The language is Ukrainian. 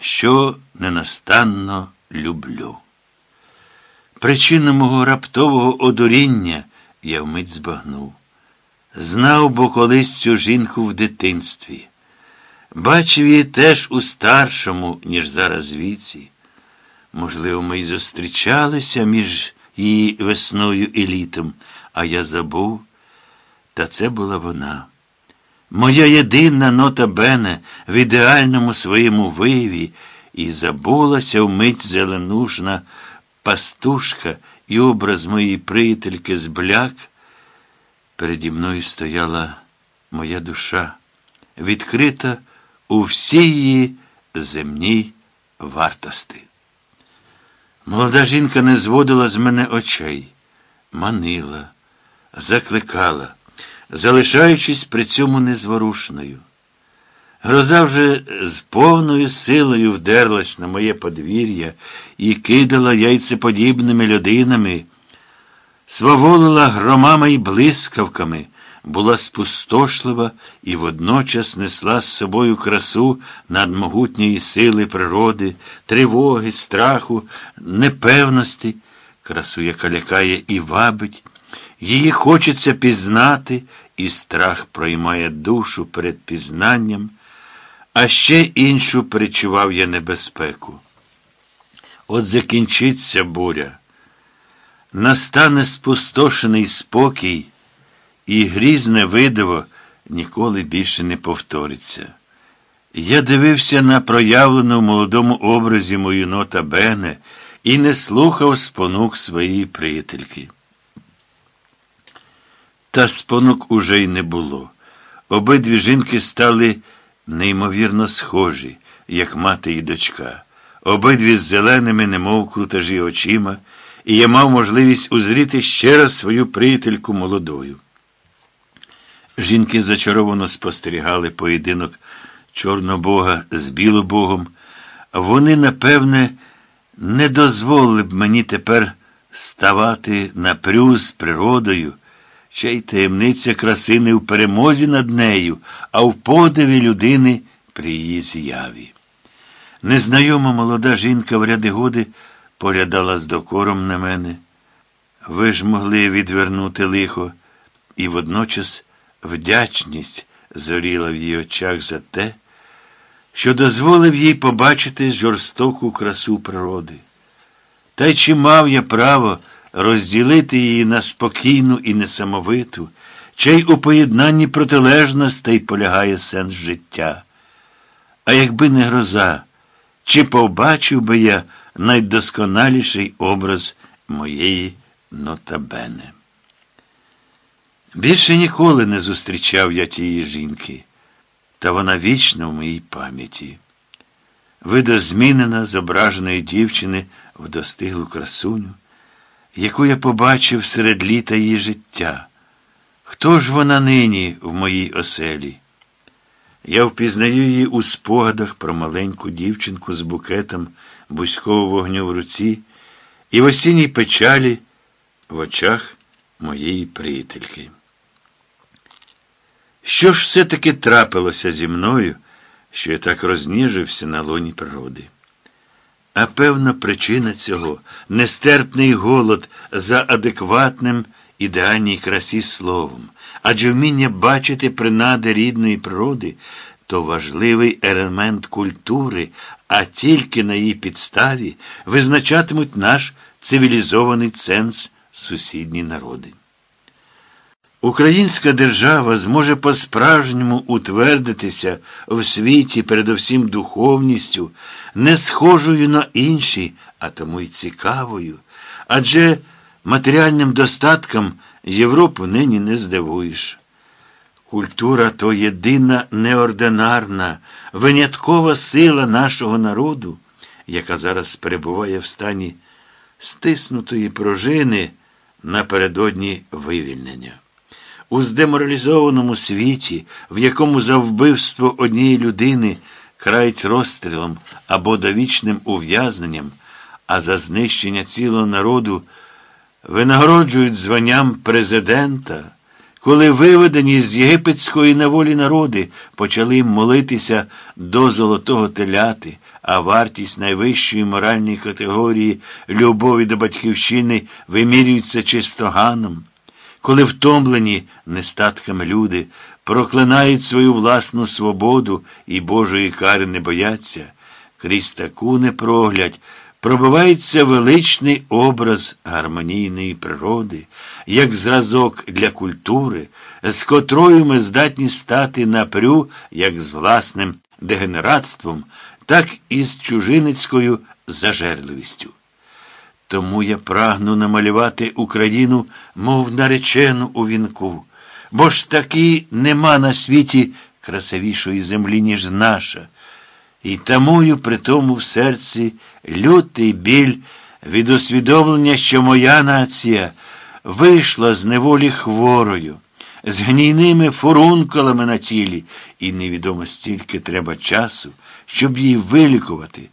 що ненастанно люблю. Причину мого раптового одуріння я вмить збагнув. Знав бо колись цю жінку в дитинстві. Бачив її теж у старшому, ніж зараз віці. Можливо, ми й зустрічалися між її весною і літом, а я забув, та це була вона. Моя єдина нота Бене в ідеальному своєму вияві і забулася вмить зеленушна пастушка і образ моєї приятельки збляк. Переді мною стояла моя душа, відкрита у всій її земній вартості. Молода жінка не зводила з мене очей, манила, закликала, залишаючись при цьому незворушною. Гроза вже з повною силою вдерлась на моє подвір'я і кидала яйцеподібними людинами, сваволила громами й блискавками, була спустошлива і водночас несла з собою красу надмогутньої сили природи, тривоги, страху, непевності, красу, яка лякає і вабить. Її хочеться пізнати, і страх проймає душу перед пізнанням, а ще іншу перечував я небезпеку. От закінчиться буря, настане спустошений спокій, і грізне видиво ніколи більше не повториться. Я дивився на проявлену в молодому образі мою нота Бене і не слухав спонук своєї приятельки. Та спонук уже й не було. Обидві жінки стали неймовірно схожі, як мати і дочка, обидві з зеленими, немов крутажі очима, і я мав можливість узріти ще раз свою приятельку молодою. Жінки зачаровано спостерігали поєдинок Чорнобога з Білобогом. Вони, напевне, не дозволили б мені тепер ставати на прюз з природою, ще й таємниця краси не в перемозі над нею, а в подиві людини при її з'яві. Незнайома молода жінка в ряди годи поглядала з докором на мене. Ви ж могли відвернути лихо, і водночас вдячність зоріла в її очах за те, що дозволив їй побачити жорстоку красу природи. Та й чи мав я право розділити її на спокійну і несамовиту, чий у поєднанні протилежностей полягає сенс життя. А якби не гроза, чи побачив би я найдосконаліший образ моєї нотабене? Більше ніколи не зустрічав я тієї жінки, та вона вічна в моїй пам'яті. Видозмінена зображеної дівчини в достиглу красуню, яку я побачив серед літа її життя. Хто ж вона нині в моїй оселі? Я впізнаю її у спогадах про маленьку дівчинку з букетом бузького вогню в руці і в осінній печалі в очах моєї приятельки. Що ж все-таки трапилося зі мною, що я так розніжився на лоні природи? А певна причина цього нестерпний голод за адекватним ідеальній красі словом, адже вміння бачити принади рідної природи то важливий елемент культури, а тільки на її підставі визначатимуть наш цивілізований ценз сусідні народи. Українська держава зможе по-справжньому утвердитися в світі, передовсім духовністю, не схожою на інші, а тому й цікавою. Адже матеріальним достатком Європу нині не здивуєш. Культура то єдина неординарна, виняткова сила нашого народу, яка зараз перебуває в стані стиснутої пружини напередодні вивільнення. У здеморалізованому світі, в якому за вбивство однієї людини крають розстрілом або довічним ув'язненням, а за знищення цілого народу винагороджують званням президента, коли виведені з єгипетської неволі народи почали молитися до золотого теляти, а вартість найвищої моральної категорії любові до батьківщини вимірюється чистоганом, коли втомлені нестатками люди проклинають свою власну свободу і Божої кари не бояться, крізь таку непроглядь пробивається величний образ гармонійної природи, як зразок для культури, з котрою ми здатні стати напрю як з власним дегенератством, так і з чужиницькою зажерливістю. Тому я прагну намалювати Україну, мов наречену у вінку, бо ж таки нема на світі красивішої землі, ніж наша. І тамую при тому в серці лютий біль від усвідомлення, що моя нація вийшла з неволі хворою, з гнійними фурункулами на тілі, і невідомо стільки треба часу, щоб її вилікувати.